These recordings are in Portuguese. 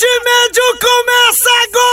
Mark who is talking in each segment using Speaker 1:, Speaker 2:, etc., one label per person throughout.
Speaker 1: Multimédio começa agora!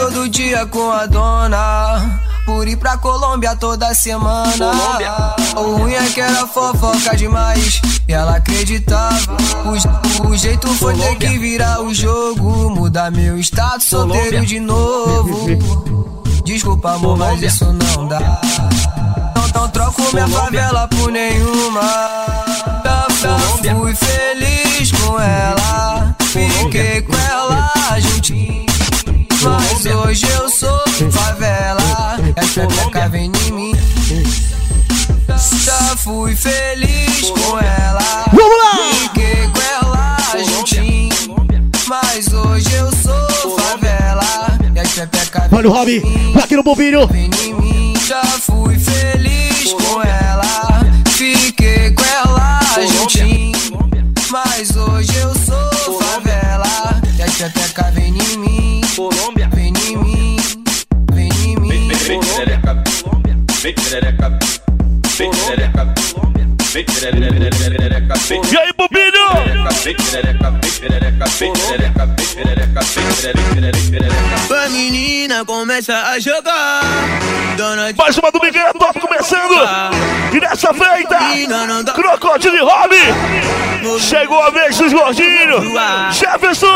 Speaker 2: Todo dia com a dona. Por ir pra Colômbia toda semana. O ruim é que era fofoca demais. E ela acreditava. O, o jeito foi ter que virar o jogo. Mudar meu status solteiro de novo. Desculpa, amor, mas isso não dá. Não, não troco minha favela por nenhuma. Já fui feliz com ela. Fiquei com ela juntinho. Mas hoje eu sou favela. E as pepeca vem em mim. Já fui feliz com ela.
Speaker 1: Vamos lá!
Speaker 2: Fiquei com ela juntinho. Mas hoje eu sou favela. E as pepeca vem
Speaker 1: Olha o Rob, aqui no
Speaker 2: mim. Já fui feliz com ela. Fiquei com ela juntinho. Mas hoje eu sou favela. E as pepeca vem em mim. Colômbia. Vem em mim, vem em mim.
Speaker 3: Vem perereca, vem perereca, vem perereca.
Speaker 1: E aí,
Speaker 3: xereca.
Speaker 2: A menina começa a jogar.
Speaker 1: Mais uma do Miguel Top começando. E nessa feita,
Speaker 2: menina não dá
Speaker 1: Crocodilo e Rob. Chegou a vez dos gordinhos. Jefferson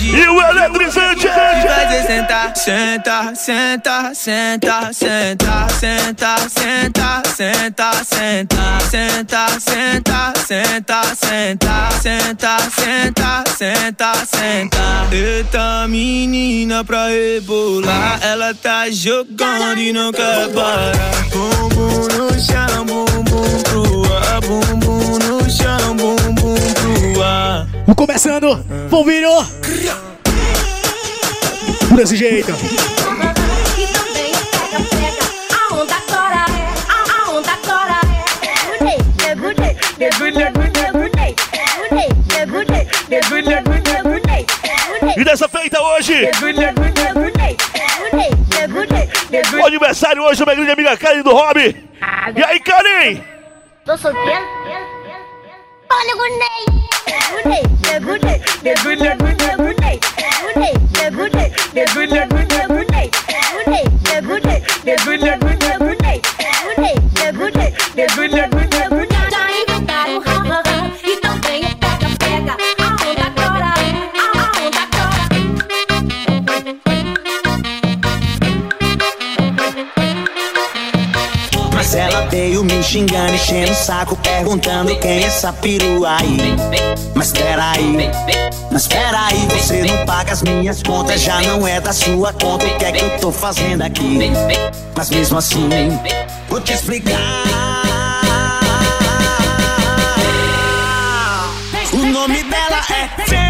Speaker 1: e o eletrizante.
Speaker 2: Fazer sentar, senta, senta, senta, senta, senta, senta, senta, senta, senta, senta, senta, senta, senta, senta, senta, senta. Eita menina pra rebolar, ela tá jogando e não quer parar. Bumbum no chão, bumbum pro ar, bumbum no chão, bumbum pro ar.
Speaker 1: Começando, bombilho. Desse jeito.
Speaker 4: E
Speaker 1: nessa feita hoje, o aniversário hoje da minha grande amiga Karen do Rob. E aí, Karen?
Speaker 4: Tô solteiro?
Speaker 5: Ela veio me xingando, enchendo o saco, perguntando quem é essa perua aí. Mas peraí, mas peraí, você não paga as minhas contas, já não é da sua conta. O que é que eu tô fazendo aqui? Mas mesmo assim, vou te explicar. O nome dela é Jennifer.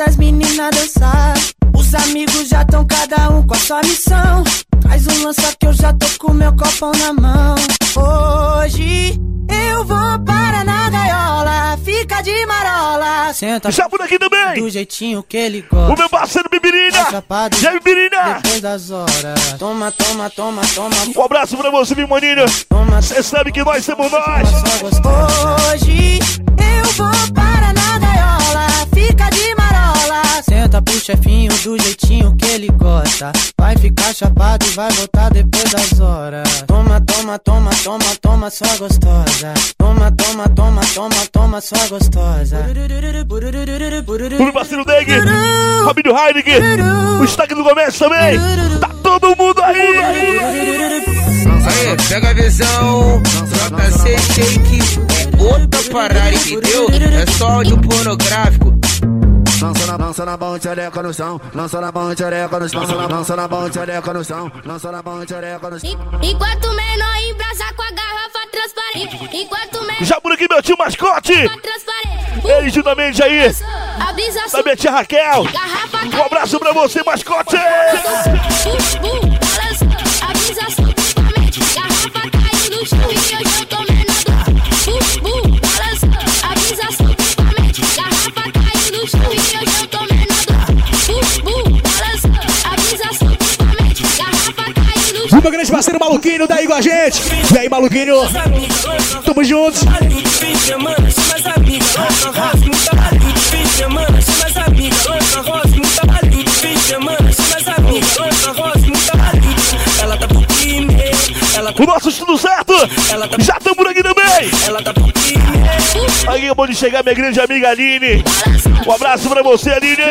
Speaker 6: Essas meninas dançar. Os amigos já tão cada um com a sua missão. Traz um lança que eu já tô com meu copão na mão. Hoje eu vou para na gaiola, fica de marola. Senta
Speaker 1: Já por aqui também.
Speaker 6: do jeitinho que ele gosta.
Speaker 1: O meu parceiro Bibirina.
Speaker 6: Chapado
Speaker 1: E aí, Bibirina?
Speaker 6: depois das horas. Toma, toma, toma, toma.
Speaker 1: Um abraço pra você, meu maninho.
Speaker 6: Toma,
Speaker 1: Você sabe que nós temos nós.
Speaker 6: Hoje eu vou para na gaiola, fica de marola. Senta pro chefinho do jeitinho que ele gosta. Vai ficar chapado e vai voltar depois das horas. Toma, toma, toma, toma, toma, só gostosa. Toma, toma, toma, toma, toma, só gostosa.
Speaker 1: O meu parceiro Deg. Fabinho Heineken. O destaque do comércio também. Tá todo mundo aí.
Speaker 7: Aí, pega a visão, troca sem shake, é outra parada, entendeu? É só áudio pornográfico.
Speaker 8: Lança na, lança na mão, tchereca no chão. Lança na mão, tchereca no chão. Lança na, lança na mão, tchereca no chão. Lança na mão, tchereca no chão.
Speaker 4: Enquanto menor embrasa com a garrafa transparente. Enquanto menor
Speaker 1: Já por aqui, meu tio mascote. Ele juntamente aí. Da minha tia Raquel. Um abraço pra você, mascote.
Speaker 4: Bum, bum, balançou. A brisa subitamente. Garrafa caiu no chão e eu já tô
Speaker 9: O meu grande parceiro maluquinho tá aí com a gente. E aí, maluquinho? Tamo juntos.
Speaker 1: O nosso estudo certo. Já estamos por aqui também. Acabou de chegar minha grande amiga Aline. Um abraço pra você, Aline.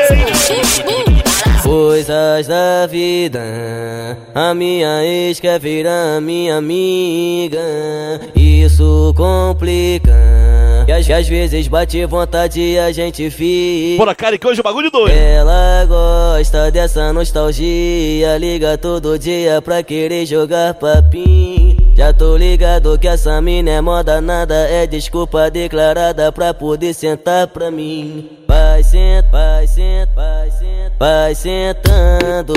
Speaker 10: Coisas da vida, a minha ex quer virar minha amiga. Isso complica. E às, vezes bate vontade e a gente fica.
Speaker 1: Bora, cara, que hoje o bagulho doido.
Speaker 10: Ela gosta dessa nostalgia, liga todo dia pra querer jogar papinho. Já tô ligado que essa mina é moda, nada é desculpa declarada pra poder sentar pra mim. Vai senta, vai senta, vai senta, vai sentando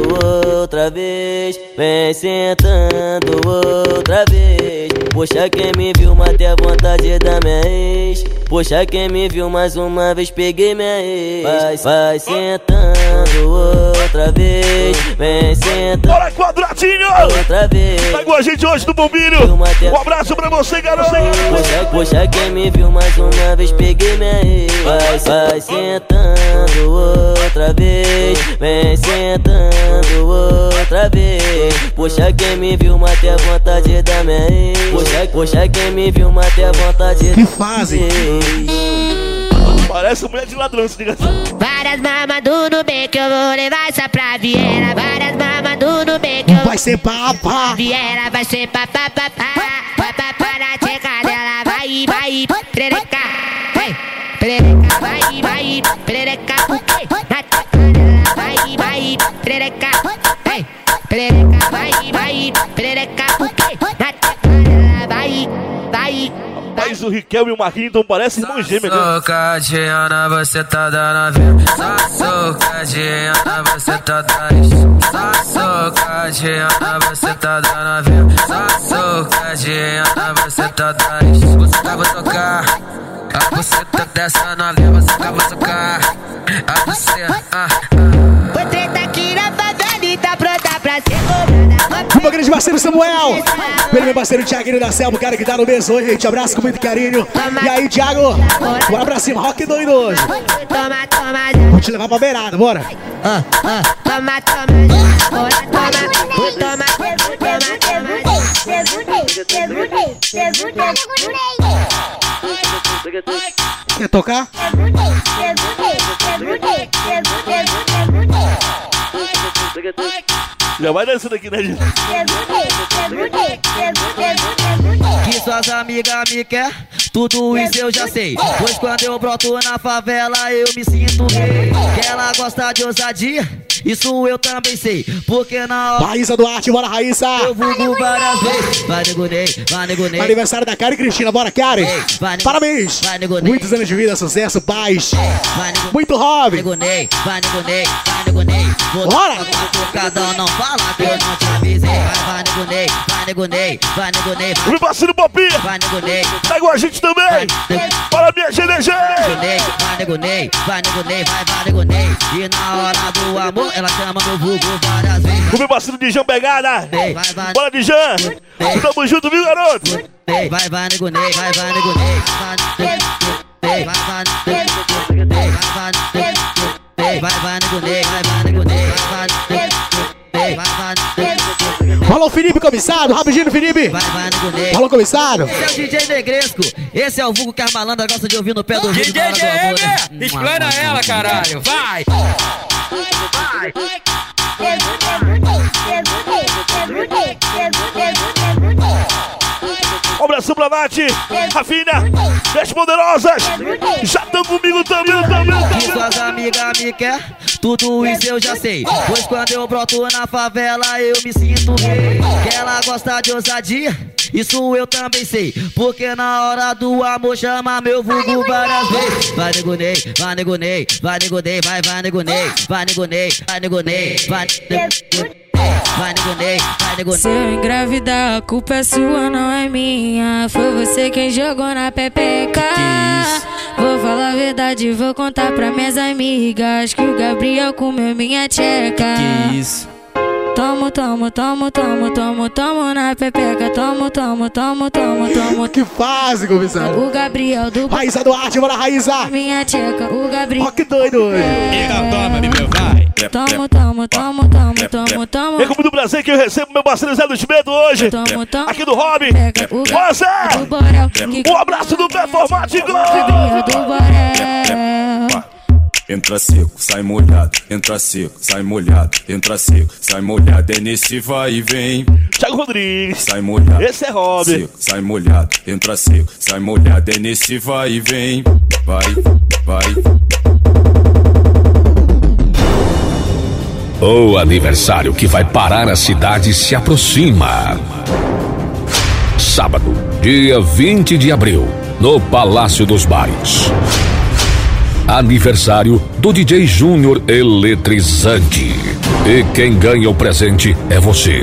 Speaker 10: outra vez, vem sentando outra vez. Poxa, quem me viu matei a vontade da minha ex. Poxa, quem me viu mais uma vez peguei minha ex. Vai, vai sentando outra vez, vem sentando
Speaker 1: Bora, quadradinho.
Speaker 10: outra vez.
Speaker 1: Tá com a gente hoje do Bombinho. Um abraço pra você, garoto.
Speaker 10: Poxa, poxa, quem me viu mais uma vez peguei minha ex. Vai, vai sentando outra vez, vem sentando outra vez. Poxa, quem me viu matei a vontade da minha ex. Poxa, poxa, quem me viu matei a vontade
Speaker 9: Que fase?
Speaker 1: Parece mulher de ladrão, se liga.
Speaker 4: Várias mamas do Nubank, eu vou levar essa pra Viera. Várias mamas do Nubank, eu
Speaker 9: Vai ser papa.
Speaker 4: Viera vai ser papá, papá. Vai papá na tcheca dela, vai, vai, perereca. Vai, perereca, vai, vai, perereca. Na dela, vai, vai, perereca. Vai, perereca, vai, vai, perereca. Na dela, vai, vai.
Speaker 1: Mas o Riquelme e o Marquinhos então parecem irmãos gêmeos, né?
Speaker 7: Socadinha, você tá dando a ver. Só socadinha, você tá dando. Só socadinha, você tá dando a ver. Só socadinha, você tá dando. Você vai tocar. A você tá dessa na leva, você vai tocar. A você, ah,
Speaker 4: Foi
Speaker 9: O meu grande parceiro Samuel. Pelo meu parceiro Thiaguinho da Selva, o cara que tá no mês hoje. Te abraço com muito carinho. E aí, Thiago? Bora pra cima, rock doido hoje.
Speaker 4: Toma, toma,
Speaker 9: Vou te levar pra beirada, bora.
Speaker 4: toma, toma, toma, toma, toma, toma.
Speaker 9: Quer tocar?
Speaker 1: Já vai dançando aqui, né, gente?
Speaker 10: Que suas amigas me quer, tudo isso eu já sei. Pois quando eu broto na favela eu me sinto rei. Que ela gosta de ousadia
Speaker 11: isso eu também sei. Porque na hora.
Speaker 9: Raíssa Duarte, bora Raíssa!
Speaker 11: Eu vulgo várias vezes. Vai, nego Ney, vai, nego Ney.
Speaker 9: Aniversário da Karen Cristina, bora Karen!
Speaker 11: vai,
Speaker 9: Parabéns!
Speaker 11: vai, nego Ney.
Speaker 9: Muitos anos de vida, sucesso, paz!
Speaker 11: Vai,
Speaker 9: Muito hobby!
Speaker 11: Nego Ney, vai, nego Ney, vai, nego Ney. Vou
Speaker 9: Bora!
Speaker 11: Cada não fala que eu não te avisei. Vai, vai, nego Ney, vai, nego Ney, vai, nego Ney.
Speaker 1: O meu parceiro Popinha
Speaker 11: Vai, nego Ney,
Speaker 1: tá com a gente também. Para minha GDG.
Speaker 11: vai, nego Ney, vai, nego Ney, vai, vai, nego Ney. E na hora do amor, ela chama meu vulgo várias vezes.
Speaker 1: O meu parceiro Dijão Pegada.
Speaker 11: Vai, vai.
Speaker 1: Bora, Dijão. Tamo junto, viu, garoto?
Speaker 11: Vai, vai, vai, nego Ney, vai, vai, nego Ney. Vai, vai, vai, vai, nego Ney, vai, vai, vai, vai, vai, nego Ney, vai, vai, nego Ney, vai, vai, vai, vai, nego
Speaker 9: Falou Felipe Comissário, rapidinho Felipe!
Speaker 11: Vai, vai, nego Ney.
Speaker 9: Falou comissário!
Speaker 11: Esse é o DJ Negresco. Esse é o vulgo que as malandras gostam de ouvir no pé do amor. né?
Speaker 7: Explana ela, caralho. Vai.
Speaker 1: Um abraço pra Nath, Rafinha, as poderosas. Já tão comigo também, também, também.
Speaker 11: suas amigas me quer, tudo isso eu já sei. Pois quando eu broto na favela, eu me sinto rei. Que ela gosta de ousadia, isso eu também sei. Porque na hora do amor chama meu vulgo várias vezes. Vai nego Ney, vai nego Ney, vai nego Ney, vai, vai nego Ney, vai nego Ney, vai nego Ney, vai nego Ney. Vai nego Ney, vai nego
Speaker 12: Se eu engravidar, a culpa é sua, não é minha. Foi você quem jogou na pepeca. Vou falar a verdade, vou contar pra minhas amigas que o Gabriel comeu minha tcheca.
Speaker 7: Que isso?
Speaker 12: Tomo, tomo, tomo, tomo, tomo, tomo na pepeca. Tomo, tomo, tomo, tomo, tomo.
Speaker 9: Que fase, comissário!
Speaker 12: O Gabriel do
Speaker 9: Raíssa Duarte, bora Raíssa!
Speaker 12: minha tcheca. O Gabriel.
Speaker 9: Ó que doido hoje!
Speaker 7: Então toma, bebê, vai.
Speaker 12: Tomo, tomo, tomo, tomo, tomo, tomo.
Speaker 1: Vem comigo do Brasil que eu recebo meu parceiro Zé dos Medo hoje.
Speaker 12: Tomo, tomo.
Speaker 1: Aqui do Hobby.
Speaker 12: Pega o
Speaker 1: Ó, Zé!
Speaker 12: do Borel. Que
Speaker 1: Um abraço do Performático.
Speaker 12: Gabriel do Borel.
Speaker 13: Entra seco, sai molhado, entra seco, sai molhado, entra seco, sai molhado, é nesse vai e vem.
Speaker 1: Thiago Rodrigues.
Speaker 13: Sai molhado.
Speaker 1: Esse é Hobby.
Speaker 13: Seco, sai molhado, entra seco, sai molhado, é nesse vai e vem. Vai, vai.
Speaker 14: O aniversário que vai parar a cidade se aproxima. Sábado, dia 20 de abril, no Palácio dos Bares. Aniversário do DJ Júnior Eletrizante. E quem ganha o presente é você.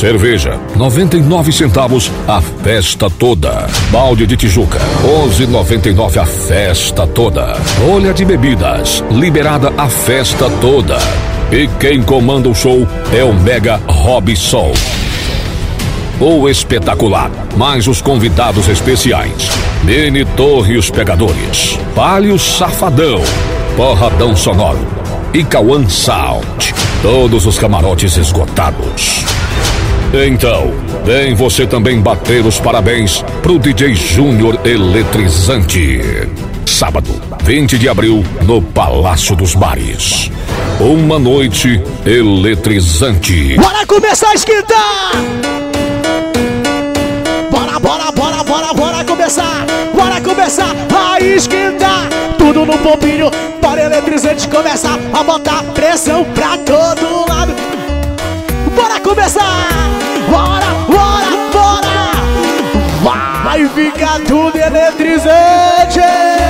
Speaker 14: Cerveja, 99 centavos a festa toda. Balde de Tijuca, 11,99 a festa toda. Rolha de bebidas, liberada a festa toda. E quem comanda o show é o Mega Robson. O espetacular, mais os convidados especiais. Mini Torre os Pegadores. Palio Safadão. Porradão Sonoro. E Cauã Sound. Todos os camarotes esgotados. Então, vem você também bater os parabéns pro DJ Júnior Eletrizante. Sábado, 20 de abril, no Palácio dos Bares. Uma noite eletrizante.
Speaker 9: Bora começar a esquentar! Bora, bora, bora, bora, começar! Bora começar a esquentar! Tudo no pompinho para eletrizante começar a botar pressão pra todo lado. Bora começar! Bora, bora, bora! Vai ficar tudo eletrizante!
Speaker 1: E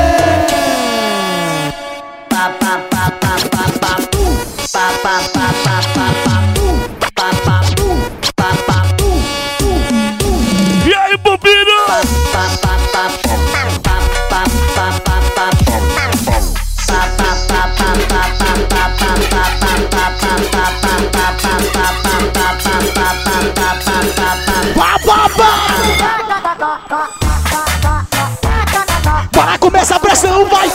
Speaker 9: Bora começar a pressão, vai!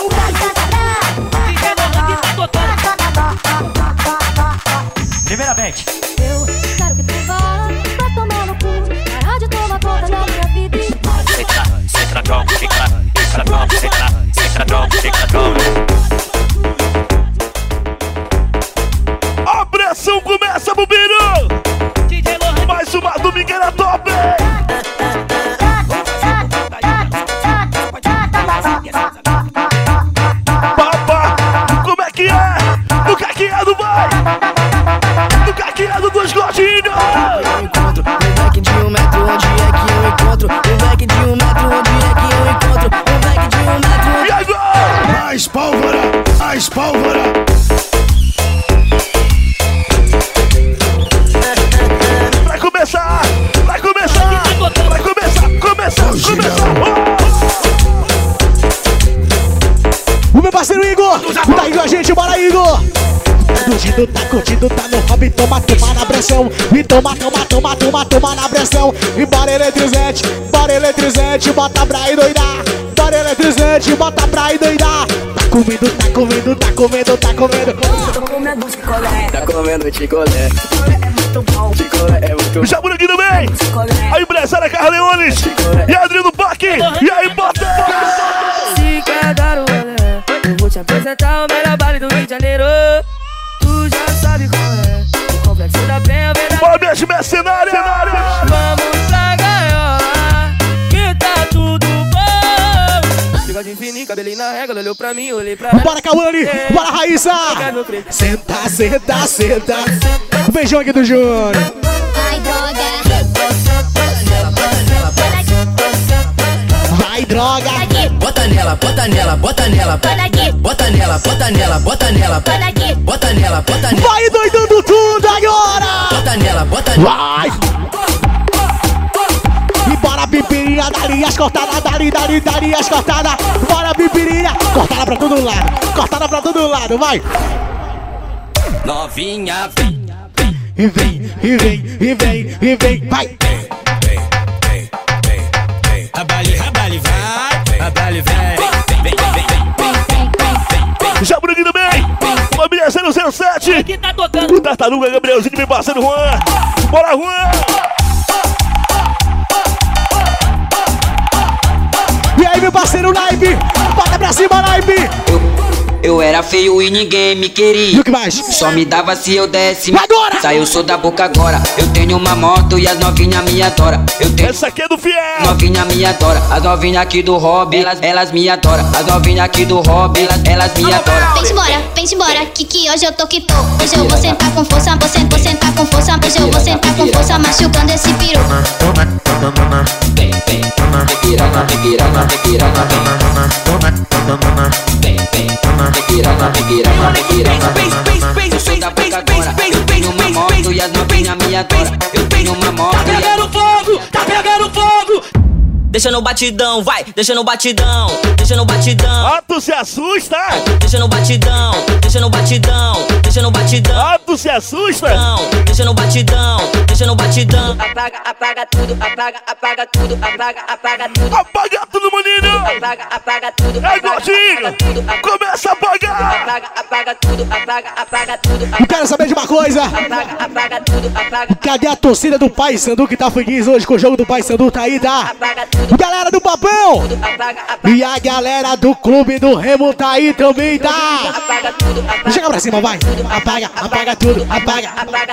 Speaker 1: Pressão.
Speaker 9: E toma, toma, toma, toma, toma na pressão. E bora eletrizante, bora eletrizante, bota pra doidar. Bora eletrizante, bota pra ir doidar. Tá comendo, tá comendo, tá comendo, tá comendo.
Speaker 15: Tá comendo chicolé. Chicolé é muito
Speaker 1: Já por aqui também, a empresária Carleones e a Adri do Parque. E aí, bota!
Speaker 16: Olhou pra mim, olhei pra
Speaker 9: Bora, Cauane! Bora, Raíssa! Senta, senta, senta. Um beijão aqui do Júnior. Vai, droga!
Speaker 15: Bota nela, bota nela, bota nela. Bota nela, bota nela, bota nela. Bota nela, bota nela.
Speaker 9: Vai doidando tudo agora!
Speaker 15: Bota nela, bota nela.
Speaker 9: Vai! Bora, pipirinha, dali as cortadas, dali, dali, dali as cortadas. Bora, pipirinha! Cortada pra todo lado, cortada pra todo lado, vai!
Speaker 15: Novinha, vem.
Speaker 9: E vem, e vem, e vem, e vem, vai!
Speaker 15: Abale, abale, vai. Abale, vem. Vem, vem, vem, vem.
Speaker 1: Já por aqui também, família 007.
Speaker 16: tá tocando.
Speaker 1: O Tartaruga, Gabrielzinho, meu parceiro Juan. Bora, Juan!
Speaker 9: Meu parceiro Naipe? Bota pra cima, Naipe!
Speaker 17: Eu era feio e ninguém me queria.
Speaker 9: E o que mais?
Speaker 17: Só me dava se eu desse.
Speaker 9: Agora!
Speaker 17: Saiu sou da boca agora. Eu tenho uma moto e as novinha me adora. Eu tenho.
Speaker 1: Essa aqui é do Fiel.
Speaker 17: Novinha me adora. As novinha aqui do hobby, elas, elas me adoram. As novinha aqui do hobby, elas, elas me adoram.
Speaker 4: Vem embora, vem embora, que que hoje eu tô que tô. Hoje eu vou sentar com força, vou sentar, vou sentar com força. Hoje eu vou sentar com força, machucando esse peru.
Speaker 17: Vem, vem, vem piranha, vem piranha, vem piranha, vem. Vem, vem, vem piranha, vem piranha. Eu sou da boca agora. Eu tenho uma moto e as novinha me adoram. Eu tenho uma moto
Speaker 16: Tá pegando fogo, tá pegando fogo.
Speaker 18: Deixa no batidão, vai, deixa no batidão, deixa no batidão.
Speaker 1: Ah, tu se assusta?
Speaker 18: Deixa no batidão, deixa no batidão, deixa no batidão.
Speaker 1: Ah, tu se assusta?
Speaker 18: Deixa no batidão, deixa no batidão.
Speaker 17: Apaga, apaga tudo, apaga, apaga tudo, apaga, apaga tudo.
Speaker 1: Apaga tudo, maninho!
Speaker 17: Apaga, apaga tudo.
Speaker 1: É gordinho! Começa a apagar!
Speaker 17: Apaga, apaga tudo, apaga, apaga tudo.
Speaker 9: E quero saber de uma coisa!
Speaker 17: Apaga, apaga tudo, apaga.
Speaker 9: Cadê a torcida do Pai Sandu que tá feliz hoje com o jogo do Pai Sandu? Tá aí, tá? Galera do Papão! E a galera do Clube do Remo tá aí também, tá? Chega pra cima, vai! Apaga, apaga tudo, apaga!
Speaker 17: Tá mil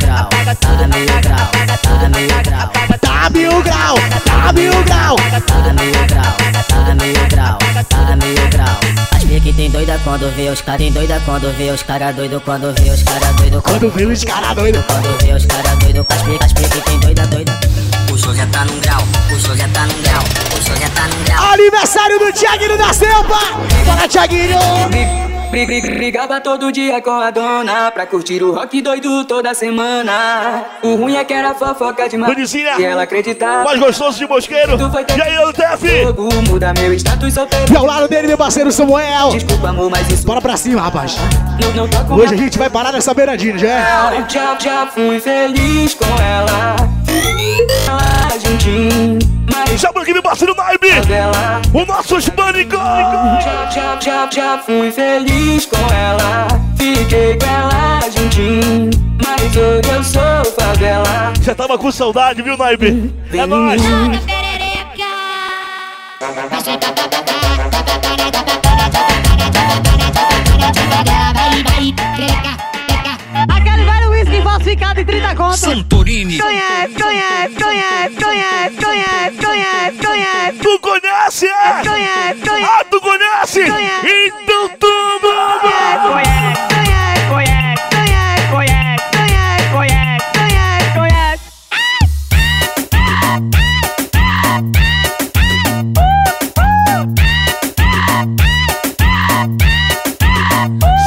Speaker 17: grau, tá mil grau, tá mil grau.
Speaker 9: Tá mil grau, tá mil grau!
Speaker 17: Tá mil grau, tá mil grau, tá mil grau. As pique tem doida quando vê os cara tem doida quando vê os cara doido quando vê os cara doido
Speaker 9: Quando vê os cara doido
Speaker 17: quando vê os cara doido as pique as pique tem doida doida. O show já tá num grau, o show já tá num grau, o show já tá num grau.
Speaker 9: Aniversário do Thiaguinho da Selva! Bora, Thiaguinho!
Speaker 15: Bri- bri- Brigava todo dia com a dona Pra curtir o rock doido toda semana O ruim é que era fofoca demais
Speaker 1: Bonizinha.
Speaker 15: E ela acreditava
Speaker 1: Mais gostoso de mosqueiro. E aí, LTF?
Speaker 15: Muda meu status solteiro
Speaker 9: E ao lado dele, meu parceiro Samuel!
Speaker 15: Desculpa amor, mas isso
Speaker 9: Bora pra cima, rapaz!
Speaker 15: não, não tá com
Speaker 9: Hoje a gente vai parar nessa beiradinha, já é?
Speaker 15: Já, já fui feliz com ela Ela juntinho
Speaker 1: Já aqui, meu parceiro Naibe! O nosso Hispânico!
Speaker 15: Já, já, já, já fui feliz com ela Fiquei com ela juntinho Mas hoje eu sou favela
Speaker 1: Já tava com saudade, viu, Naibe? É nóis!
Speaker 19: Classificado em 30 contos.
Speaker 20: Santorini.
Speaker 19: Conhece, conhece, conhece, conhece, conhece, conhece, conhece.
Speaker 1: Tu conhece?
Speaker 19: Conhece, conhece.
Speaker 1: Ah, tu conhece?
Speaker 19: Conhece.
Speaker 1: Então tu
Speaker 19: Conhece, conhece.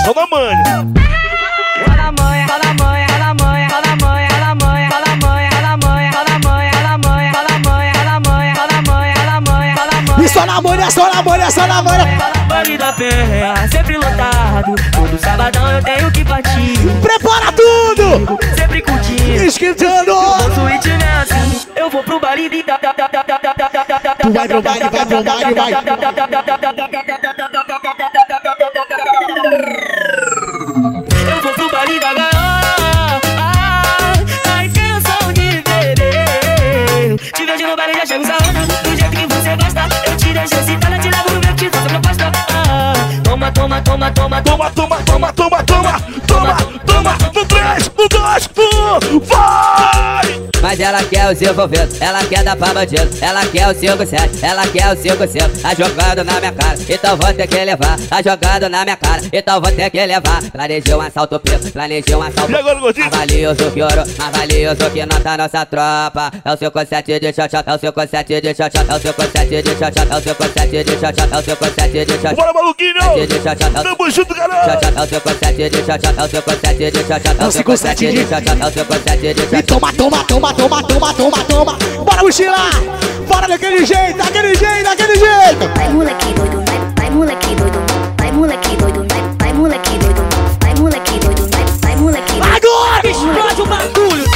Speaker 1: Só manha.
Speaker 9: Só na manha, só na manha, só na manha.
Speaker 16: Baile da penha, sempre lotado. Todo sabadão eu tenho que partir.
Speaker 9: Prepara tudo!
Speaker 16: Sempre curtindo.
Speaker 9: Esquentando!
Speaker 16: É assim. Eu vou pro baile de.
Speaker 9: Tu vai pro baile, vai pro baile, vai.
Speaker 16: Toma, toma, toma, toma,
Speaker 1: toma, toma, toma, toma, toma, toma, toma, no 3, no 2, no vai!
Speaker 18: Mas ela quer o seu envolvido, ela quer dar pra bandido, ela quer o 5-7, ela quer o 5-5, tá jogando na minha cara, então vou ter que levar, tá jogando na minha cara, então vou ter que levar. Planejei um assalto preto, planejei um assalto.
Speaker 1: E agora, gordinho?
Speaker 18: Mais valioso que ouro, mais valioso que nota nossa tropa. É o seu conceito de shot, é o seu conceito de shot, é o seu conceito de shot, é o seu conceito de shot, é o seu conceito de shot.
Speaker 1: Bora, maluquinho! Tamo junto, galera!
Speaker 18: É o seu conceito de shot, é o seu conceito de shot, é o seu conceito de shot, é o seu conceito de
Speaker 9: E
Speaker 18: shot.
Speaker 9: toma, toma, toma, toma, toma, toma, toma. Bora mochilar! Bora daquele jeito, daquele jeito, daquele jeito!
Speaker 4: Vai moleque doido, vai, vai moleque doido, vai moleque doido, vai, vai moleque doido, vai moleque doido, vai, vai moleque doido.
Speaker 9: Agora explode o bagulho!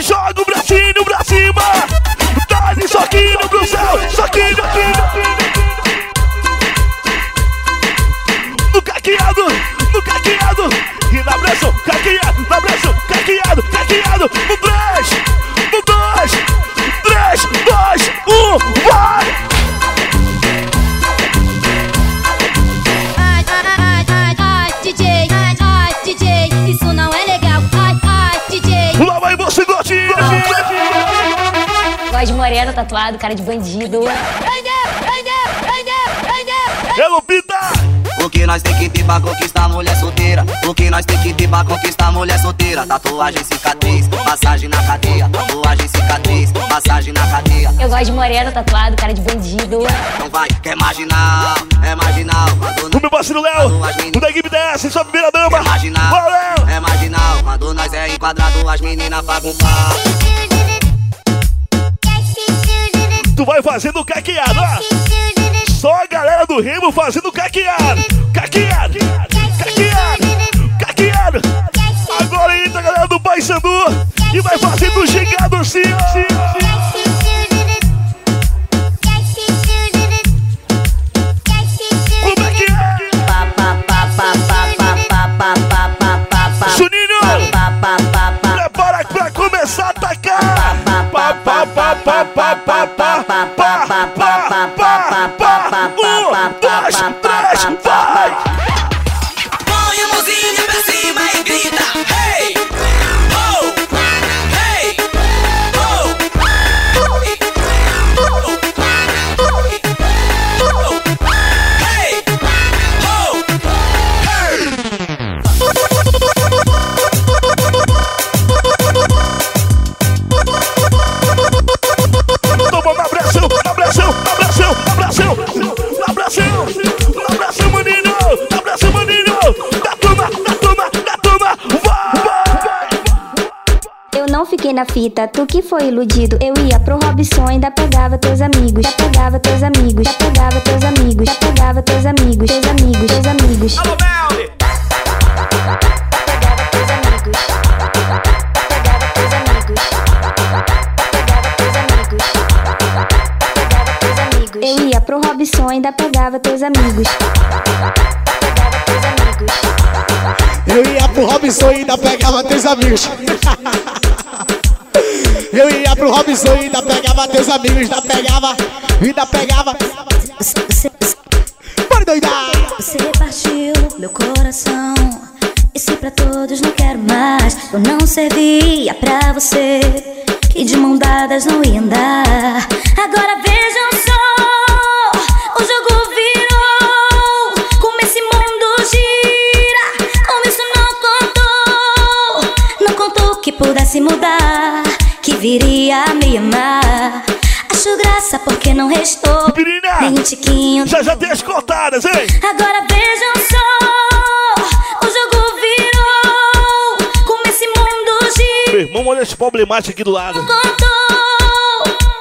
Speaker 1: Joga o bracinho pra cima! Dá-lhe soquinho pro céu! Soquinho aqui! brejo, craqueado, dá brejo, craqueado, caqueado. No 3, no 2, 3, 2, 1, vai! Lava vai você, Gotinho!
Speaker 21: Voz de moreno tatuado, cara de bandido.
Speaker 1: Ai,
Speaker 22: O que nós tem que ter pra conquistar mulher solteira? O que nós tem que ter pra conquistar mulher solteira? Tatuagem, cicatriz, passagem na cadeia. Tatuagem, cicatriz, passagem na cadeia.
Speaker 21: Eu gosto de moreno, tatuado, cara de bandido.
Speaker 22: Não vai, que é marginal, é marginal. Quando
Speaker 1: O meu parceiro Léo, o da equipe DS, sua primeira dama!
Speaker 22: marginal,
Speaker 1: Valeu!
Speaker 22: é marginal. Quando nós é enquadrado, as meninas pagam pau.
Speaker 1: Tu vai fazendo caqueado, ó! Só a galera do Remo fazendo caqueado! Caqueado! Caqueado! Caqueado! Agora entra a galera do Paysandu e vai fazendo gigado assim! Como é que é? Juninho! Prepara pra começar a atacar! Pá, pá, pá, pá, pá, pá,
Speaker 23: trash, trash, trash. Na fita, tu que foi iludido. Eu ia pro Robson, ainda pegava teus amigos. Já pegava teus amigos, já pegava teus amigos, já pegava teus amigos, teus amigos, teus amigos.
Speaker 24: Alô, Melly!
Speaker 23: Pegava teus amigos. Pegava teus amigos. Pegava teus amigos. Pegava teus amigos. Eu ia pro Robson, ainda pegava teus amigos. Pegava teus amigos.
Speaker 9: Eu ia pro Robson e ainda pegava teus amigos. Pro Robson e ainda pegava teus amigos, ainda pegava, ainda pegava. Bora doidar!
Speaker 23: Você partiu meu coração. E se pra todos não quero mais, eu não servia pra você. Que de mão dadas não ia andar. Agora vejam só, o jogo virou. Como esse mundo gira, como isso não contou. Não contou que pudesse mudar, que viria a me amar. Acho graça porque não restou
Speaker 1: Pirina,
Speaker 23: nem um tiquinho.
Speaker 1: já já tem as cortadas, hein?
Speaker 23: Agora vejam só, o jogo virou. Como esse mundo gira.
Speaker 1: Meu irmão, olha esse problemático aqui do lado.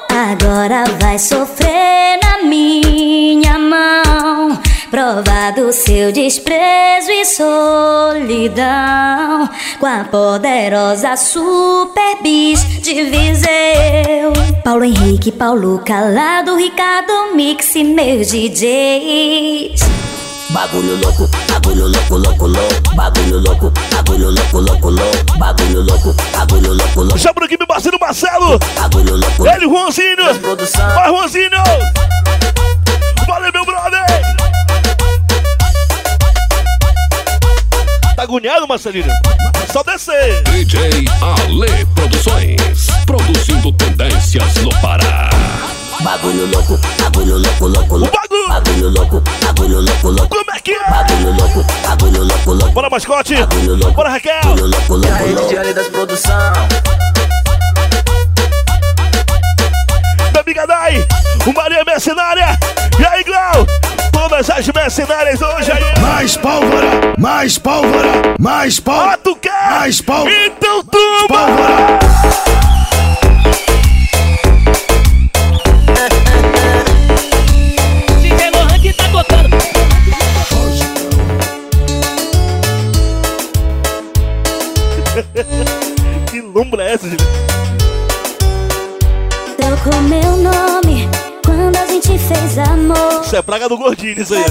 Speaker 23: Agora vai sofrer na minha mão. Prova do seu desprezo e solidão. Com a poderosa super bis de Viseu. Paulo Henrique, Paulo Calado, Ricardo Mix e meus DJs.
Speaker 11: Bagulho louco, bagulho louco, louco, louco. Bagulho louco, bagulho louco, louco, louco. Bagulho louco, bagulho louco, louco.
Speaker 1: Por aqui, meu parceiro Marcelo.
Speaker 11: Bagulho louco.
Speaker 1: Ele, Juanzinho. Vai, Juanzinho. Valeu, meu brother. Agoniado, Marcelinho? Só descer.
Speaker 14: DJ Ale Produções. Produzindo tendências no Pará.
Speaker 11: Bagulho louco, bagulho louco, louco, louco. Bagulho louco, bagulho louco, louco.
Speaker 1: Como é que é?
Speaker 11: Bagulho louco, bagulho louco, louco.
Speaker 1: Bora, mascote. Bora, Raquel.
Speaker 11: Bagulho louco, louco,
Speaker 7: E aí,
Speaker 11: louco.
Speaker 7: DJ Ali das produção.
Speaker 1: Minha amiga Dai. O Maria Mercenária. E aí, Glau. Todas as mercenárias hoje aí.
Speaker 8: Mais pólvora, mais pólvora, mais pólvora.
Speaker 1: Ah, tu quer?
Speaker 8: Mais pólvora.
Speaker 1: Então toma.
Speaker 8: Pólvora.
Speaker 16: DJ Lohan que tá tocando.
Speaker 1: que lombra é essa, gente? Praga do gordinho, isso aí.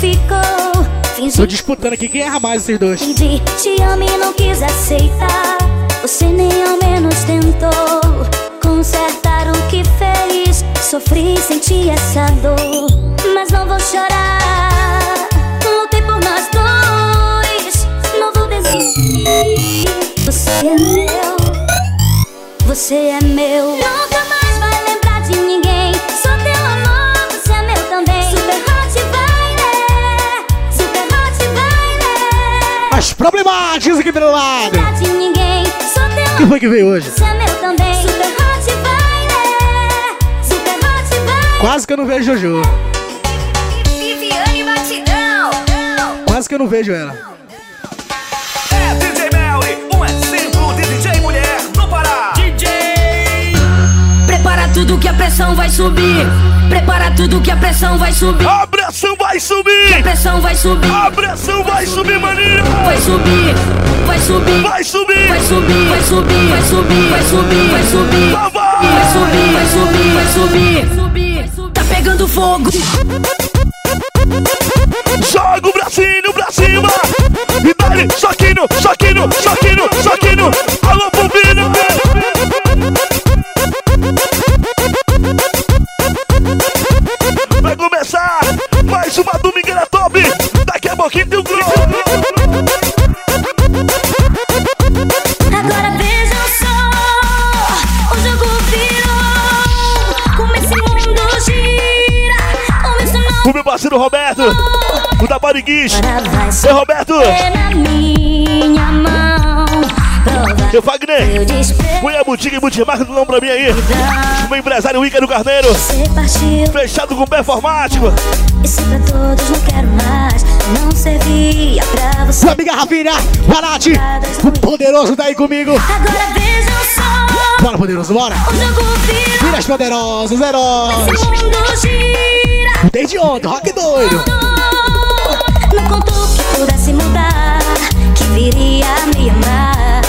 Speaker 23: Ficou.
Speaker 9: Tô
Speaker 23: Fingi
Speaker 9: disputando aqui quem erra mais esses dois.
Speaker 23: de te amo e não quis aceitar. Você nem ao menos tentou consertar o que fez. Sofri, senti essa dor, mas não vou chorar. Lutei por nós dois, não vou desistir. Você é meu, você é meu. Nunca
Speaker 9: problemáticas aqui pelo lado. Quem foi que veio hoje?
Speaker 23: É baile.
Speaker 9: Quase que eu não vejo Jojo.
Speaker 23: Batidão.
Speaker 9: Quase que eu não vejo ela.
Speaker 1: É DJ Melly, um exemplo de DJ mulher no Pará.
Speaker 16: DJ. Prepara tudo que a pressão vai subir. Prepara tudo que a pressão vai subir.
Speaker 1: A pressão vai subir.
Speaker 16: A pressão vai subir.
Speaker 1: A pressão vai subir, maninho.
Speaker 16: Vai subir. Vai subir.
Speaker 1: Vai subir.
Speaker 16: Vai subir. Vai subir. Vai subir. Vai subir. Vai subir. Vai subir. Vai subir. Vai subir. Tá pegando fogo.
Speaker 1: Joga o bracinho pra cima. E dá-lhe choquinho, choquinho, choquinho, choquinho.
Speaker 23: O
Speaker 1: Bariguis. Ei, Roberto.
Speaker 23: é na minha mão. Prova
Speaker 1: Eu, Fagner. Põe a boutique e multimarca do nome pra mim aí. O meu empresário Ícaro Carneiro. Fechado com performático.
Speaker 23: Isso pra todos não quero mais. Não servia pra você.
Speaker 9: Sua amiga Rafinha, Parate, o poderoso tá aí comigo.
Speaker 23: Agora vejam só,
Speaker 9: Bora, poderoso, bora.
Speaker 23: o jogo virou.
Speaker 9: Filhas poderosas, heróis.
Speaker 23: Esse.
Speaker 9: Desde ontem, rock doido.
Speaker 23: Que viria a me amar.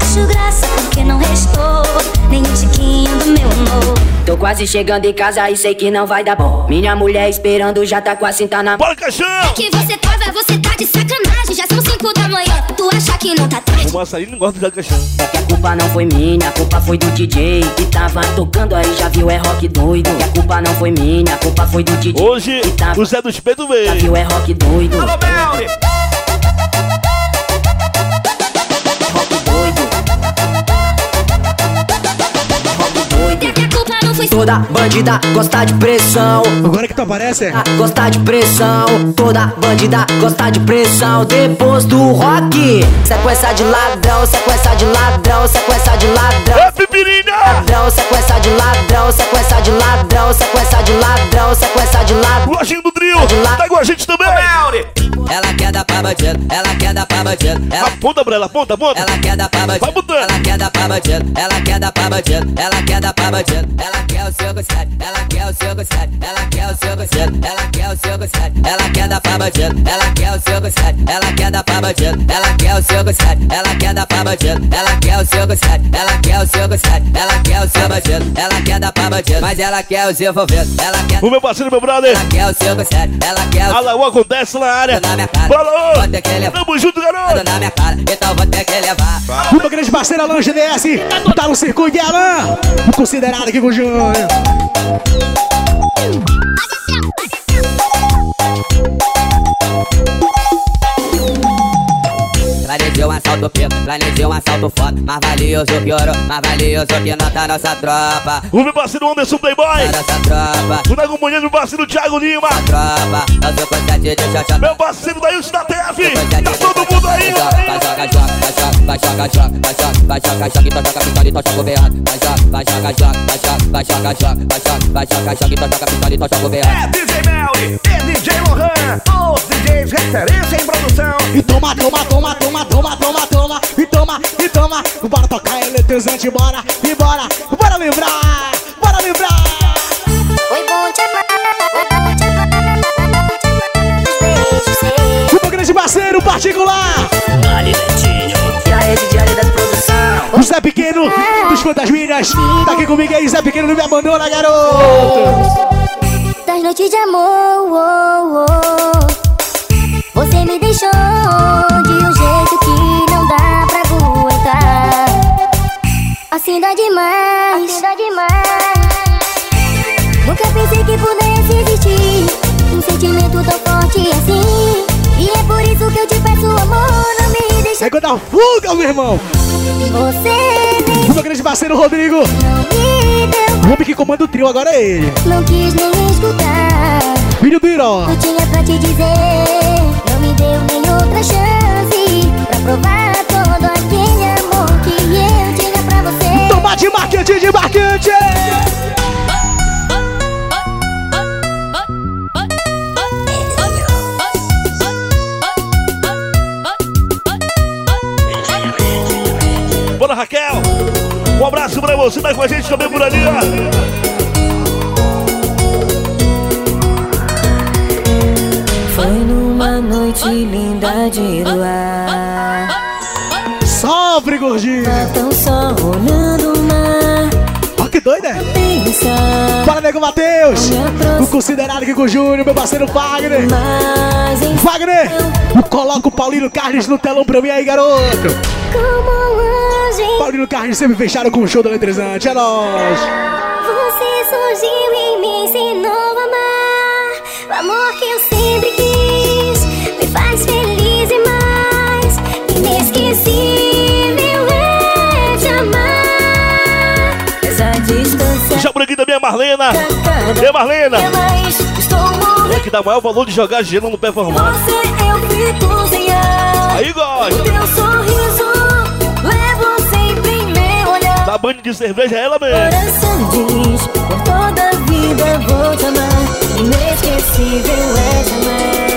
Speaker 23: Acho graça porque não restou nem um tiquinho do meu amor.
Speaker 16: Tô quase chegando em casa e sei que não vai dar bom. Minha mulher esperando já tá com a cinta na
Speaker 1: Bora, caixão!
Speaker 23: Que você tava, você tá de sacanagem. Já são cinco da manhã, tu acha que não tá tarde?
Speaker 1: O Marcelinho não gosta de caixão.
Speaker 16: É que a culpa não foi minha, a culpa foi do DJ que tava tocando aí, já viu, é rock doido. E a culpa não foi minha, a culpa foi do DJ
Speaker 1: Hoje,
Speaker 16: que tava
Speaker 1: o Zé do Espeto
Speaker 16: já
Speaker 1: veio.
Speaker 16: viu, é rock doido.
Speaker 1: Alô, Melly!
Speaker 16: Toda bandida gosta de pressão.
Speaker 9: Agora que tu aparece, é.
Speaker 16: Gosta de pressão, toda bandida gosta de pressão. Depois do rock, sequência de ladrão, sequência de ladrão, sequência de ladrão.
Speaker 1: É, Pipirinha!
Speaker 25: ladrão, sequência de ladrão, sequência de ladrão, sequência de ladrão, sequência de ladrão.
Speaker 1: Lojinho do Trio, tá com a gente também.
Speaker 18: Ela quer dar pra bandido, ela quer dar pra bandido. Ela
Speaker 1: Aponta pra ela, aponta, aponta.
Speaker 18: Ela quer dar pra bandido.
Speaker 1: Vai botando.
Speaker 18: Ela quer dar pra bandido. Ela quer dar pra bandido. Ela quer dar pra bandido. Ela quer o seu gostado. Ela quer o seu gostado. Ela quer o seu gostado. Ela quer o seu gostado. Ela quer dar pra bandido. Ela quer o seu gostado. Ela quer dar pra bandido. Ela quer o seu gostado. Ela quer dar pra bandido. Ela quer o seu gostado. Ela quer o seu gostado. Ela quer o seu bandido. Ela quer dar pra bandido. Mas ela quer os envolvidos. Ela quer.
Speaker 1: O meu parceiro, meu brother.
Speaker 18: Ela quer o seu gostado. Ela quer o.
Speaker 1: Alaô acontece na área.
Speaker 18: Minha cara. Levar.
Speaker 1: Tamo junto, garoto.
Speaker 18: Na minha cara. Então vou ter que levar.
Speaker 9: O meu grande parceiro Alan GDS tá no circuito de Alan. Considerado aqui com o Júnior.
Speaker 18: Assalto pico, planejei um assalto foda Mais valioso que ouro, mais valioso que nota nossa tropa
Speaker 1: O meu parceiro Anderson Playboy.
Speaker 18: Nossa tropa,
Speaker 1: O Nego Munhoz, meu parceiro Thiago Lima.
Speaker 18: tropa Eu sou consciente de xoxota
Speaker 1: Meu parceiro Daílson da TF. Tá todo mundo aí.
Speaker 18: Vai jogar joga, vai jogar joga, vai jogar vai jogar joga, então joga pistola, então joga o beado Vai jogar, vai jogar joga, vai jogar, vai jogar joga, vai jogar, vai jogar joga, então joga pistola, então joga o beado
Speaker 1: É DJ Melly, é DJ Lohan. Os DJs referência em produção.
Speaker 9: E toma, toma, toma, toma, toma, toma, toma. E toma, e toma. Bora tocar eletrizante, bora, e bora. Bora lembrar, bora lembrar.
Speaker 23: Foi bom.
Speaker 9: O meu grande parceiro particular.
Speaker 25: E a rede diária das produção.
Speaker 9: O Zé Pequeno dos Fantasminhas. Tá aqui comigo aí, Zé Pequeno, não me abandona, garoto.
Speaker 23: Das noites de amor, oh, oh. Você me deixou de um jeito demais, dá demais. Nunca pensei que pudesse existir um sentimento tão forte assim. E é por isso que eu te peço amor, não me deixe.
Speaker 9: É da fuga, meu irmão.
Speaker 23: Você nem
Speaker 9: O meu grande parceiro Rodrigo.
Speaker 23: me deu,
Speaker 9: O homem que comanda o trio agora é ele.
Speaker 23: não quis nem escutar.
Speaker 9: Filho do Iró.
Speaker 23: Eu tinha pra te dizer, não me deu nem outra chance pra provar todo aquele amor
Speaker 9: de marquete, de marquete.
Speaker 1: Bora, Raquel. Um abraço pra você, tá com a gente também por ali, ó.
Speaker 25: Foi numa noite linda de luar.
Speaker 9: Sofre, gordinho.
Speaker 25: Tão só olhando o mar. Pensar.
Speaker 9: Bora, nego Matheus. O considerado aqui com o Júnior, meu parceiro Wagner.
Speaker 25: Em
Speaker 9: Wagner, coloca o Paulino Carnes no telão pra mim aí, garoto. Paulino Carnes sempre fecharam com o show do Eletrizante. É nóis.
Speaker 23: você surgiu e me ensinou a amar. O amor que eu
Speaker 1: por aqui também a Marlena. E a Marlena. É que dá maior valor de jogar gelo no performance.
Speaker 25: Você eu fico sem ar.
Speaker 1: Aí gosta.
Speaker 25: Teu sorriso levo sempre em meu olhar.
Speaker 1: Dá banho de cerveja é ela mesmo.
Speaker 25: Coração diz, por toda a vida vou te amar. Inesquecível é te amar.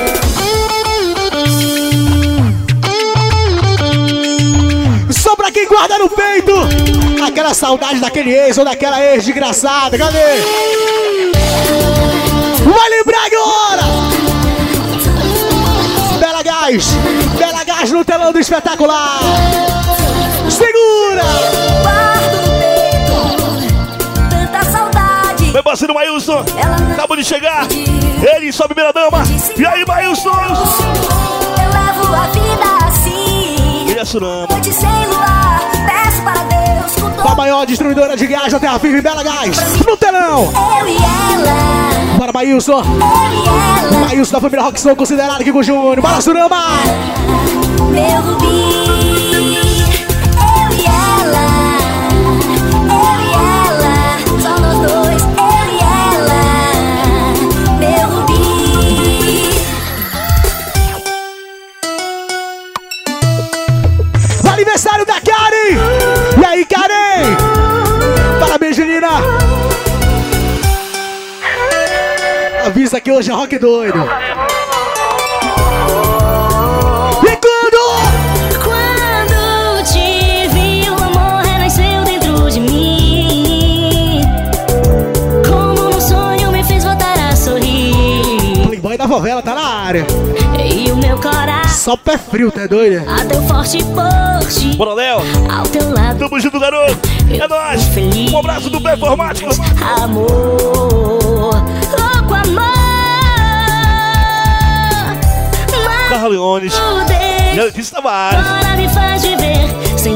Speaker 9: Quem guarda no peito aquela saudade daquele ex ou daquela ex desgraçada. Cadê? Vai lembrar agora! Bela Gás! Bela Gás no telão do espetacular! Segura!
Speaker 1: Meu parceiro Maílson. Acabou de chegar. Ele sobe primeira dama. E aí, Maílson?
Speaker 25: Eu levo a vida com todo
Speaker 9: A maior destruidora de gás da Terra Firme, Bela Gás! No telão!
Speaker 25: eu e ela.
Speaker 9: Bora, Maílson!
Speaker 25: Eu e ela.
Speaker 9: Maílson da família Rockson, considerado aqui com o Júnior. Bora, Surama!
Speaker 25: Meu rubi,
Speaker 9: Avisa que hoje é rock doido. E quando?
Speaker 25: Quando te vi, o amor renasceu dentro de mim. Como um sonho me fez voltar a sorrir.
Speaker 9: Playboy da favela tá na área.
Speaker 25: E o meu coração
Speaker 9: Só pé frio, tá doido?
Speaker 25: bateu forte por ti.
Speaker 1: Bora, Léo.
Speaker 25: Ao teu lado,
Speaker 1: Tamo junto, garoto. É nóis. Um abraço do Performático.
Speaker 25: amor. Louco amor. Mas
Speaker 1: Já disse Tavares.
Speaker 25: Agora me faz viver sem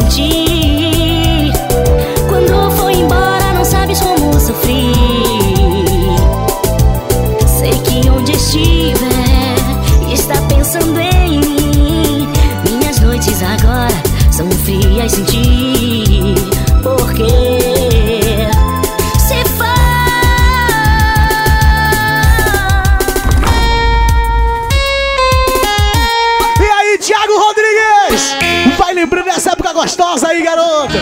Speaker 9: gostosa aí, garota.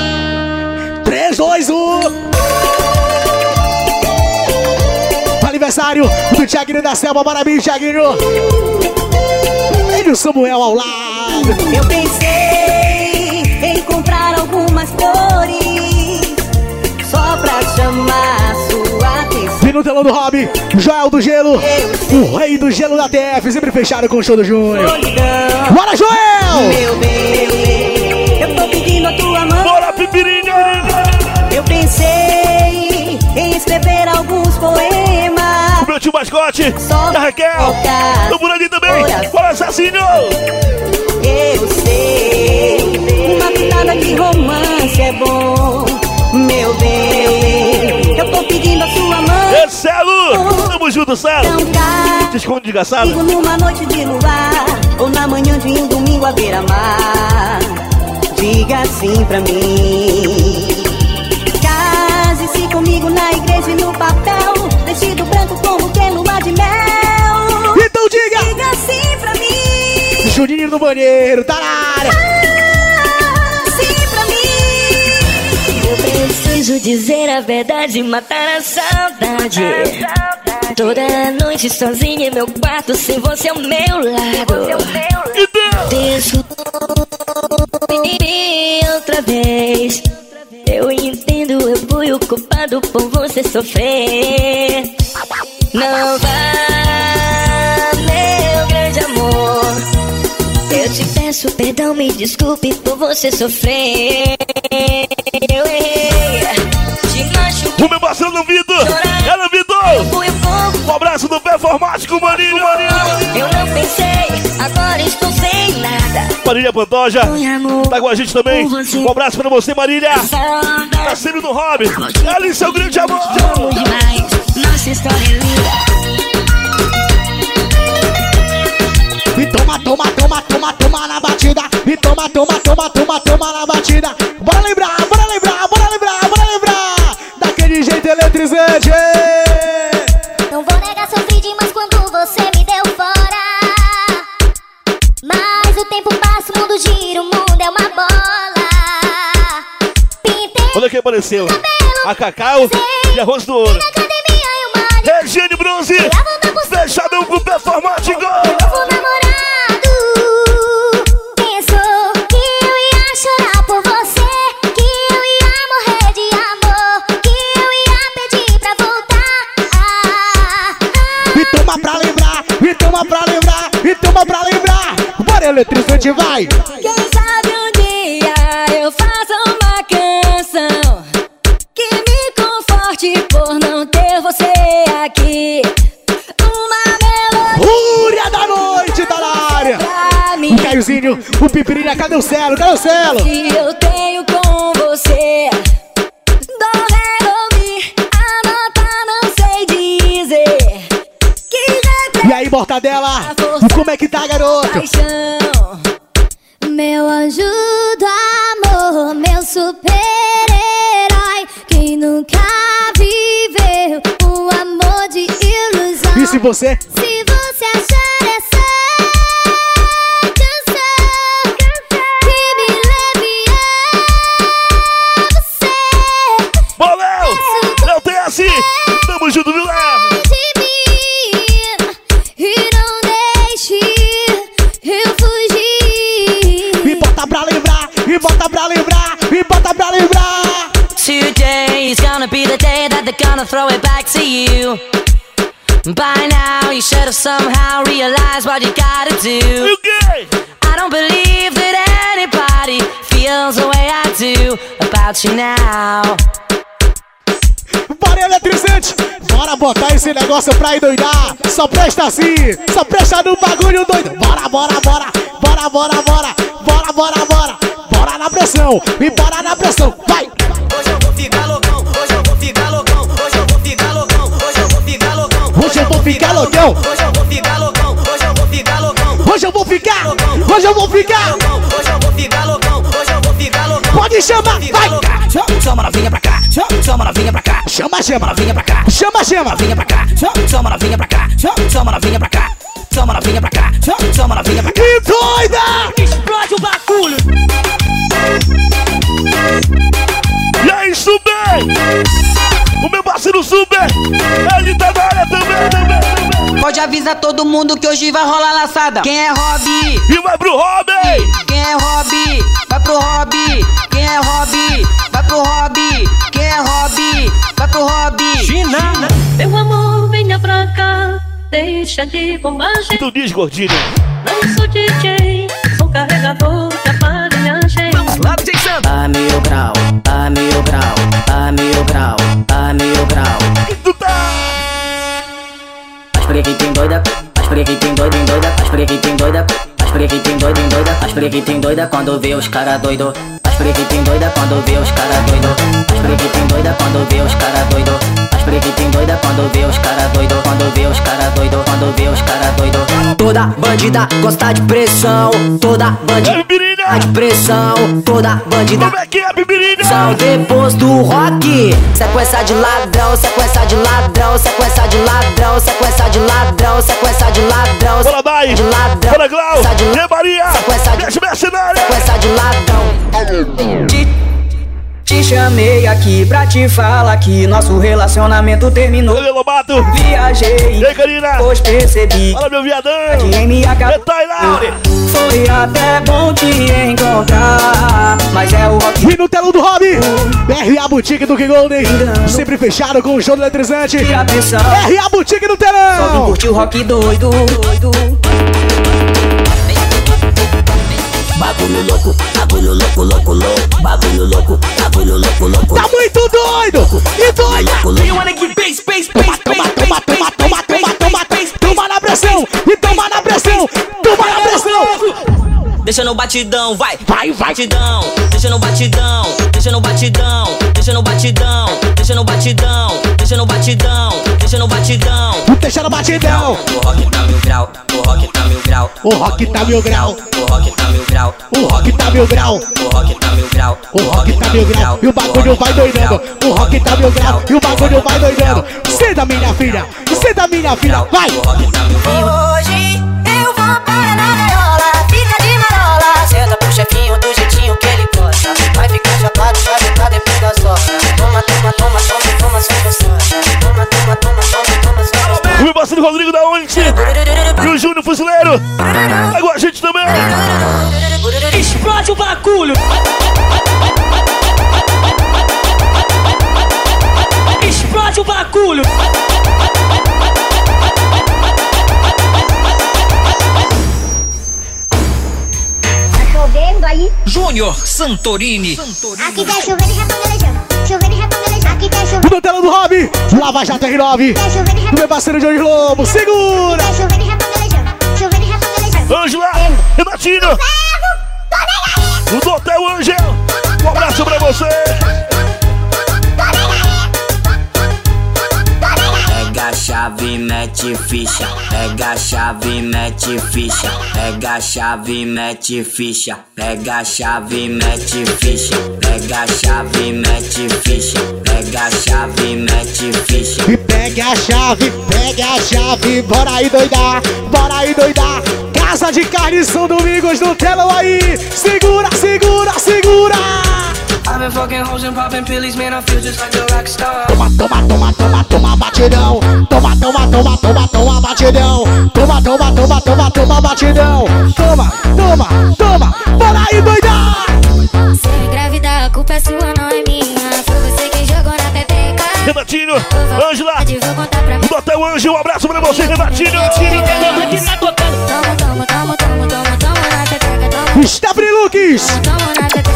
Speaker 9: 3, 2, 1. Aniversário do Thiaguinho da Selva. Parabéns, Thiaguinho. E o Samuel ao lado.
Speaker 6: Eu pensei em comprar algumas flores só pra chamar sua atenção.
Speaker 9: E no telão do Hobby, Joel do Gelo, o rei do gelo da TF, sempre fechado com o show do Júnior. Bora, Joel!
Speaker 6: Meu bem, Eu pensei em escrever alguns poemas.
Speaker 1: O meu tio mascote, da Raquel, do Burandi também, bora, assassino!
Speaker 6: Eu sei, uma pitada de romance é bom. Meu bem, eu tô pedindo a sua mão.
Speaker 1: Ê, Celo! Tamo junto, Celo! Te esconde desgraçado.
Speaker 6: Numa noite de luar Ou na manhã de um domingo à beira-mar Diga assim pra mim Case-se comigo na igreja e no papel Vestido branco como que lua de mel
Speaker 9: Então diga!
Speaker 6: Diga assim pra mim
Speaker 9: Juninho no banheiro, tá na área.
Speaker 6: Assim pra mim
Speaker 25: Eu preciso dizer a verdade e matar a saudade. Toda noite sozinha em meu quarto, sem você ao meu lado. Outra vez. Eu entendo, eu fui o culpado por você sofrer. Não vá, meu grande amor. Eu te peço perdão, me desculpe por você sofrer. Eu errei, te machuquei.
Speaker 1: O meu parceiro no Vitor, ela Vitor! Um abraço do Performático, Marinho!
Speaker 25: Eu não pensei, agora estou sem nada.
Speaker 1: Marília Pantoja, tá com a gente também. Um abraço pra você, Marília. Parceiro do Hobby. Ali, seu grande amor.
Speaker 25: Nossa história é linda.
Speaker 9: E toma, toma, toma, toma, toma na batida. E toma, toma, toma, toma, toma na batida.
Speaker 1: Apareceu. A Cacau e a do Ouro. Regiane Bronze. Fechadão com o Performático.
Speaker 25: novo namorado. Pensou que eu ia chorar por você. Que eu ia morrer de amor. Que eu ia pedir pra voltar.
Speaker 9: E toma pra lembrar, e toma pra lembrar, e toma pra lembrar. Bora eletrizante, vai.
Speaker 25: Quem
Speaker 9: o Pipirinha, cadê o Celo? Cadê o Celo?
Speaker 25: que eu tenho com você. Dó, ré, dó, mi, a nota não sei dizer. Que
Speaker 9: E aí, Mortadela? Como é que tá, garoto?
Speaker 25: paixão. Meu anjo do amor, meu super-herói. Quem nunca viveu um amor de ilusão.
Speaker 9: E Se você
Speaker 25: the day that they're gonna throw it back to you. By now, you should have somehow realized what you gotta do. I don't believe that anybody feels the way I do about you now.
Speaker 9: Bora eletrizante, bora botar esse negócio pra endoidar. Só presta assim, só presta no bagulho doido. Bora, bora, bora, bora, bora, bora, bora, bora, bora, bora na pressão, e bora na pressão, vai.
Speaker 18: Hoje eu vou ficar ficar loucão. Hoje eu vou ficar loucão, hoje eu vou ficar loucão.
Speaker 9: Hoje eu vou ficar,
Speaker 18: hoje eu vou ficar. Hoje eu vou ficar loucão,
Speaker 9: hoje eu vou ficar
Speaker 18: loucão.
Speaker 9: Pode chamar, vai.
Speaker 18: Chama, chama novinha pra cá, chama, novinha pra cá.
Speaker 9: Chama, chama
Speaker 18: novinha pra cá.
Speaker 9: Chama, chama
Speaker 18: novinha pra cá. Chama, novinha pra cá. Chama, novinha pra cá. Chama novinha pra cá. Chama, chama novinha pra cá.
Speaker 9: Que doida!
Speaker 18: Explode o bagulho.
Speaker 1: E aí, Super! O meu parceiro Super! Ele tá na
Speaker 26: Pode avisar todo mundo que hoje vai rolar laçada. Quem é Hobby?
Speaker 1: E vai pro Hobby!
Speaker 26: Quem é Hobby? Vai pro Hobby. Quem é Hobby? Vai pro Hobby. Quem é Hobby? Vai pro Hobby.
Speaker 18: China.
Speaker 27: Meu amor, venha pra cá. Deixa de bobagem.
Speaker 1: Tu diz, gordinho.
Speaker 27: Não sou DJ, sou carregador de aparelhagem.
Speaker 18: Lá do Jason.
Speaker 17: A mil grau, a mil grau, a mil grau, a mil grau. As preguitem doida, as preguitem doida, em doida, as preguitem doida, as preguitem doida, em doida, as preguitem doida quando vê os cara doido. As preguitem doida quando vê os cara doido. As preguitem doida quando vê os cara doido. As preguitem doida quando vê os cara doido. Quando vê os cara doido, quando vê os cara doido. Toda bandida gosta de pressão. Toda bandida gosta de pressão. Toda bandida.
Speaker 1: Como é que é, bibirina?
Speaker 17: São depois do rock. Sequência de ladrão, sequência de ladrão, sequência de ladrão, sequência de ladrão, sequência de ladrão.
Speaker 1: Bora, Dai!
Speaker 17: De ladrão.
Speaker 1: Bora, Glau!
Speaker 17: sequência de
Speaker 1: Maria!
Speaker 17: Sequência de
Speaker 1: Mexe, mexe!
Speaker 17: Sequência de ladrão.
Speaker 15: Te, chamei aqui pra te falar que nosso relacionamento terminou.
Speaker 1: Olha, Lobato!
Speaker 15: Viajei,
Speaker 1: E aí, Karina?
Speaker 15: pois percebi
Speaker 1: Olha, meu viadão!
Speaker 15: que em minha
Speaker 1: E
Speaker 15: casa
Speaker 1: Tailaude!
Speaker 15: foi até bom te encontrar. Mas é o rock
Speaker 9: E no telão do Hobby, RA Boutique do King Golden. Sempre fechado com o show do eletrizante. RA Boutique no
Speaker 15: Só
Speaker 9: telão.
Speaker 15: curtir o rock doido, doido.
Speaker 11: Bagulho louco, bagulho louco, louco, louco. Bagulho louco, bagulho louco, louco.
Speaker 9: Tá muito doido! E doida!
Speaker 11: You
Speaker 18: wanna get bass, bass,
Speaker 9: Toma, toma, toma, toma, toma, toma, toma, toma na pressão! E toma na pressão! Toma na pressão!
Speaker 18: Deixa no batidão, vai,
Speaker 9: Vai, vai!
Speaker 18: batidão. Deixa no batidão, deixa no batidão, deixa no batidão, deixa no batidão, deixa no batidão, deixa no batidão.
Speaker 9: Deixa no batidão!
Speaker 18: O rock tá mil grau, o rock tá grau.
Speaker 9: O rock tá mil grau!
Speaker 18: O rock tá mil grau,
Speaker 9: O rock tá mil grau!
Speaker 18: o rock tá mil grau.
Speaker 9: O rock tá mil grau e o bagulho vai doidando. O rock tá mil grau e o bagulho vai doidando. Senta minha filha, senta minha filha, vai!
Speaker 6: Hoje eu vou para na gaiola, fica de marola. Senta pro chefinho do jeitinho que ele gosta. Vai ficar chapado, vai botar depois da sopa. Toma, toma, toma, toma, toma, sua gostosa. Toma, toma, toma, toma, toma, sua gostosa.
Speaker 1: O meu parceiro Rodrigo da Onix e o Júnior Fuzileiro. Tá com a gente também.
Speaker 18: Explode o bagulho. Explode o bagulho.
Speaker 28: Tá chovendo aí?
Speaker 18: Júnior Santorini.
Speaker 28: Aqui tá chovendo e. Aqui tá chovendo.
Speaker 9: Tudo tela do Rob, Lava Jato R9, do meu parceiro Jorge Lobo, segura!
Speaker 1: Ângela, Renatinho, o hotel
Speaker 18: é Ângela. Chave, mete ficha. Pega a chave, mete ficha. Pega a chave, mete ficha. Pega a chave, mete ficha. Pega a chave, mete ficha. Pega a chave, mete ficha.
Speaker 9: E pega a chave, pega a chave, bora aí doidar, bora aí doidar. Casa de carne São Domingos no telão aí. Segura, segura, segura.
Speaker 15: I've been fucking hoes and popping pillies, man, I feel just like a rock star.
Speaker 9: Toma, toma, toma, toma, toma, batidão. Toma, toma, toma, toma, toma, batidão. Toma, toma, toma, toma, toma, batidão. Toma, toma, toma, bora aí, doidão.
Speaker 12: Se engravidar, a culpa é sua, não é minha. Foi você quem jogou na pepeca.
Speaker 1: Renatinho, Ângela, bota o anjo, um abraço pra você, Renatinho.
Speaker 9: Renatinho, Stephanie Lucas.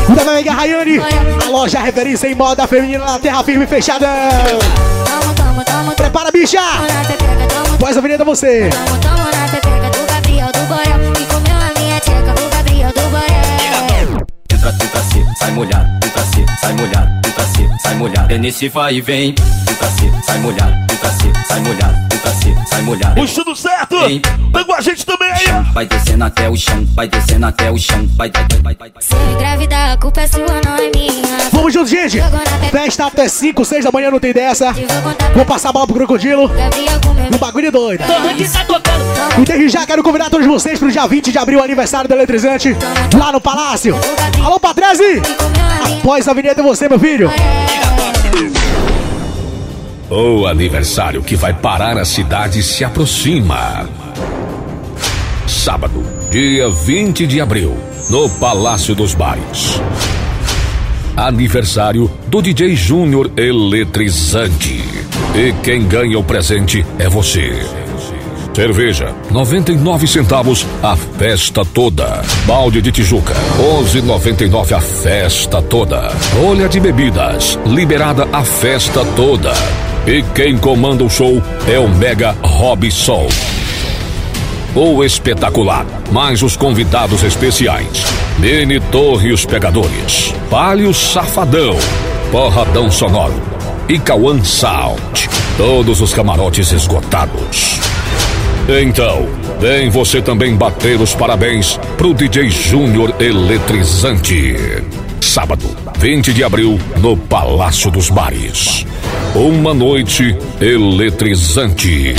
Speaker 9: Da minha amiga Rayane. A loja referência em moda feminina na terra firme e fechada. Prepara, bicha. Pós avenida você.
Speaker 13: Entra, tenta sai molhado, ser, sai molhado, ser, sai molhado. É nesse vai e vem, ser, sai molhado, ser, sai molhado, ser, sai molhado.
Speaker 1: Puxa tudo certo! Pegou a gente também aí!
Speaker 13: Vai descendo até o chão, vai descendo até o chão, vai, vai, vai, vai.
Speaker 12: Se engravidar, a culpa é sua, não é minha.
Speaker 9: Vamos juntos, gente! Festa até 5, 6 da manhã, não tem dessa. Vou passar a bola pro crocodilo. No bagulho doido. E desde já quero convidar todos vocês pro dia 20 de abril, aniversário do Eletrizante, lá no Palácio. Alô, Patrese! Após a vinheta, você, meu filho.
Speaker 14: O aniversário que vai parar a cidade se aproxima. Sábado, dia 20 de abril, no Palácio dos Bares. Aniversário do DJ Júnior Eletrizante. E quem ganha o presente é você. Cerveja, 99 centavos a festa toda. Balde de Tijuca, 11,99 a festa toda. Rolha de bebidas, liberada a festa toda. E quem comanda o show é o Mega Robson. O espetacular, mais os convidados especiais. Mini Torre os Pegadores. Palio Safadão. Porradão Sonoro. E Cauã Sound. Todos os camarotes esgotados. Então, vem você também bater os parabéns pro DJ Júnior Eletrizante. Sábado, 20 de abril, no Palácio dos Bares. Uma noite eletrizante.